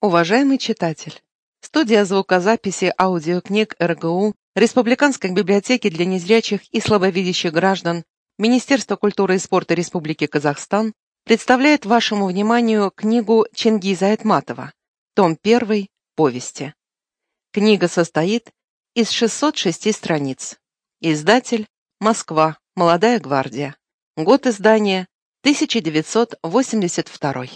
Уважаемый читатель, студия звукозаписи аудиокниг РГУ Республиканской библиотеки для незрячих и слабовидящих граждан Министерства культуры и спорта Республики Казахстан представляет вашему вниманию книгу Чингиза Айтматова, том 1, повести. Книга состоит из 606 страниц. Издатель Москва, Молодая гвардия. Год издания 1982.